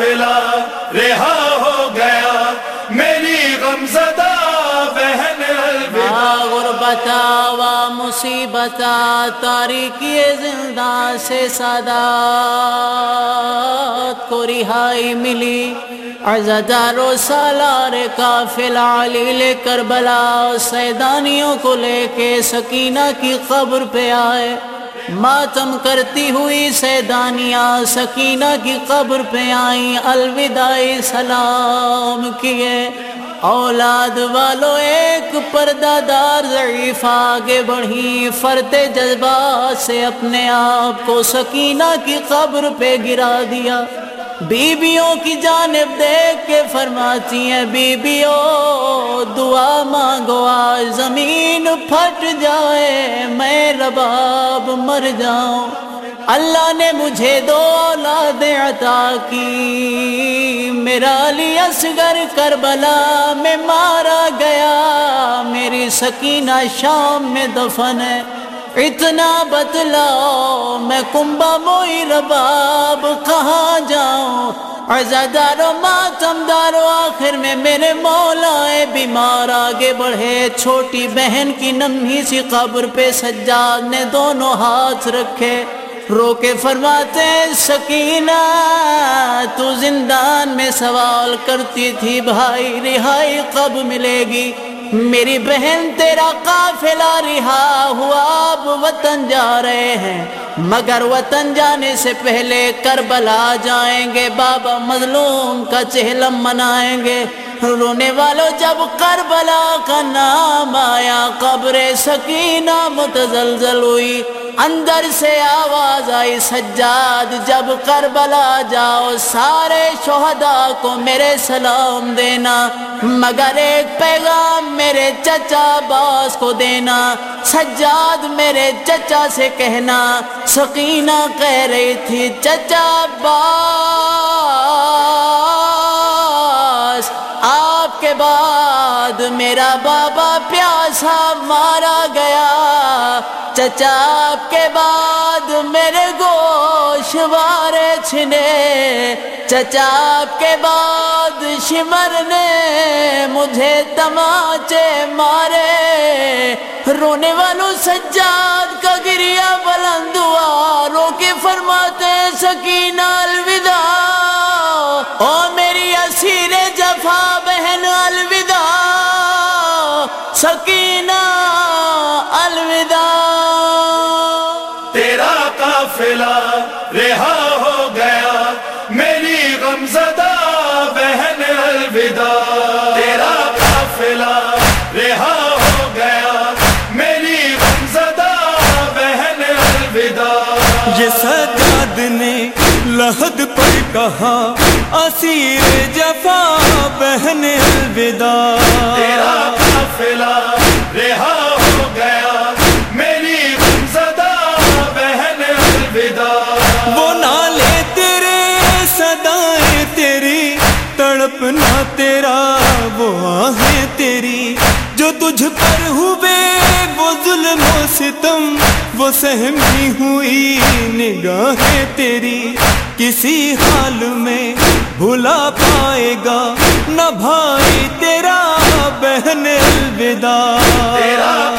قافلہ رہا ہو گیا۔ میری غمزدہ بہن الوداع۔ غربتا و مصیبتا تاریکی زندہ سے سادات کو رہائی ملی۔ عزدار و سالار کافل علیل کربلا، سیدانیوں کو لے کے سکینہ کی قبر پہ آئے۔ ماتم کرتی ہوئی سیدانیاں سکینہ کی قبر پہ آئیں، الوداعی سلام کیے۔ اولاد والو ایک پردہ دار ضعیف آگے بڑھی۔ فرت جذبات سے اپنے آپ کو سکینہ کی قبر پہ گرا دیا۔ بیویوں کی جانب دیکھ کے فرماتی ہیں بیویوں دعا مانگو، آج زمین پھٹ جائے، میں رباب مر جاؤں۔ اللہ نے مجھے دو اولاد عطا کی۔ میرا علی اصغر کربلا میں مارا گیا۔ میری سکینہ شام میں دفن ہے۔ اتنا بتلاؤ، میں کمبا موئی رباب جاؤں و ماتم دارو آخر میں میرے مولا بیمار آگے بڑھے۔ چھوٹی بہن کی نمھی سی قبر پہ سجاد نے دونوں ہاتھ رکھے۔ رو کے فرماتے سکینہ، تو زندان میں سوال کرتی تھی بھائی، رہائی کب ملے گی؟ میری بہن تیرا قافلہ رہا ہوا اب وطن جا رہے ہیں، مگر وطن جانے سے پہلے کربلا جائیں گے، بابا مظلوم کا چہلم منائیں گے۔ رونے والوں جب کربلا کا نام آیا، قبر سکینہ متزلزل ہوئی۔ اندر سے آواز آئی، سجاد، جب کربلا جاؤ، سارے شہداء کو میرے سلام دینا، مگر ایک پیغام میرے چچا باس کو دینا، سجاد میرے چچا سے کہنا، سکینہ کہہ رہی تھی، چچا باس، آپ کے بعد میرا بابا پیاسا مارا گیا۔ چچا کے بعد میرے گوشوارے چھنے۔ چچا کے بعد شمر نے مجھے تماچے مارے۔ رونے والوں سجاد کا گریا بلند ہوا۔ رو کے فرماتے سکینہ قافلہ رہا ہو گیا۔ میری غمزدہ بہن الوداع۔ تیرا قافلہ رہا ہو گیا۔ میری غمزدہ بہن الوداع۔ یہ سجاد نے لحد پر کہا اسیر جفا بہن الوداع۔ تیرا قافلہ رہا مجھ پر ہوئے وہ ظلم و ستم، وہ سہمی ہوئی نگاہیں تیری۔ کسی حال میں بھلا پائے گا، نہ بھائی تیرا، بہن الوداع۔ تیرا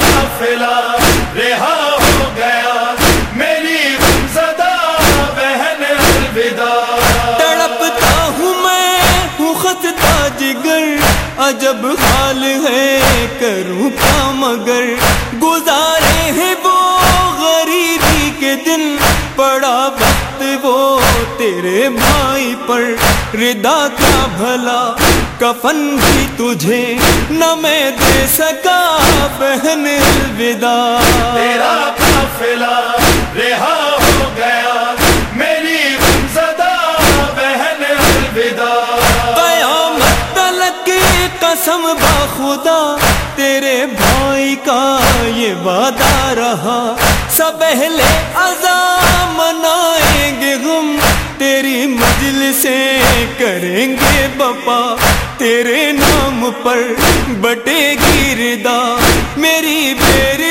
کروں کیا مگر گزارے ہیں وہ غریبی کے دن۔ پڑا وقت وہ تیرے بھائی پر۔ ردا کا بھلا کفن بھی تجھے نہ میں دے سکا پہن الوداع۔ وعدہ سب اہل ازا منائیں گے غم تیری مجل سے کریں گے بپا۔ تیرے نام پر بٹے گی ردا۔ میری بیری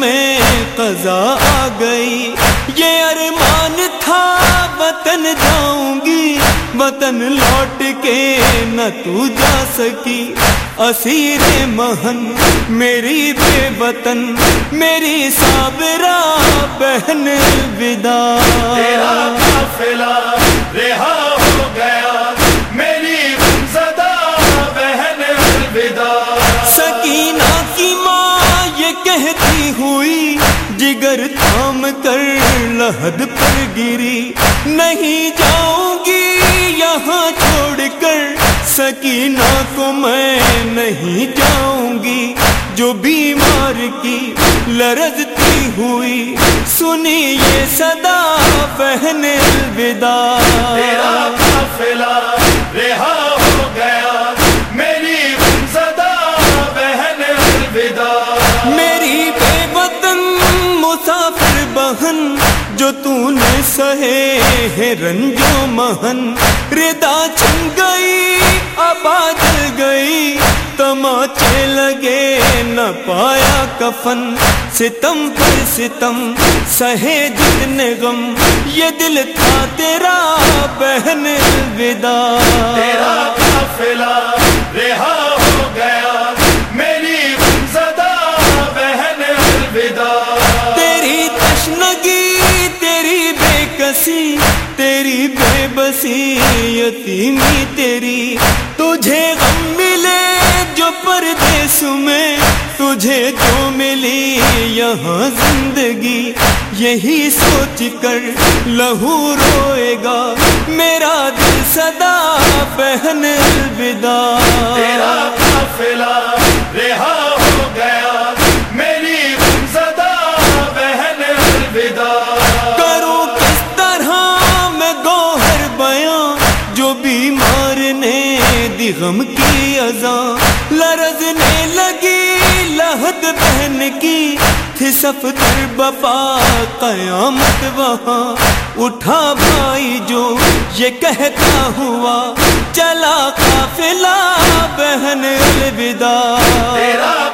میں قضا آ گئی۔ یہ ارمان تھا، وطن جاؤں گی۔ وطن لوٹ کے نہ تو جا سکی۔ اسیر مہن، میری بے وطن، میری سابرا بہن ودا۔ کہتی ہوئی جگر تھام کر لہد پر گری نہیں جاؤں گی یہاں چھوڑ کر سکینہ کو میں نہیں جاؤں گی جو بیمار کی لرزتی ہوئی سنی یہ صدا بہن الوداع تیرا قافلہ رہا جو تو نے سہے ہے رنجو مہن ردا چھن گئی آباد گئی تماچے لگے نہ پایا کفن ستم پر ستم سہے جتنے غم یہ دل تھا تیرا بہن الوداع تیرا قافلہ رہا بے یتیمی تیری تجھے غم ملے جو پردیس میں تجھے جو ملی یہاں زندگی، یہی سوچ کر لہو روئے گا۔ میرا دل صدا بہن الوداع۔ تیرا قافلہ رہا۔ غم کی ازاں لرزنے لگی، لہد بہن کی۔ تھی سفتر بپا قیامت وہاں۔ اٹھا بھائی جو یہ کہتا ہوا، چلا قافلہ، بہن الوداع۔ تیرا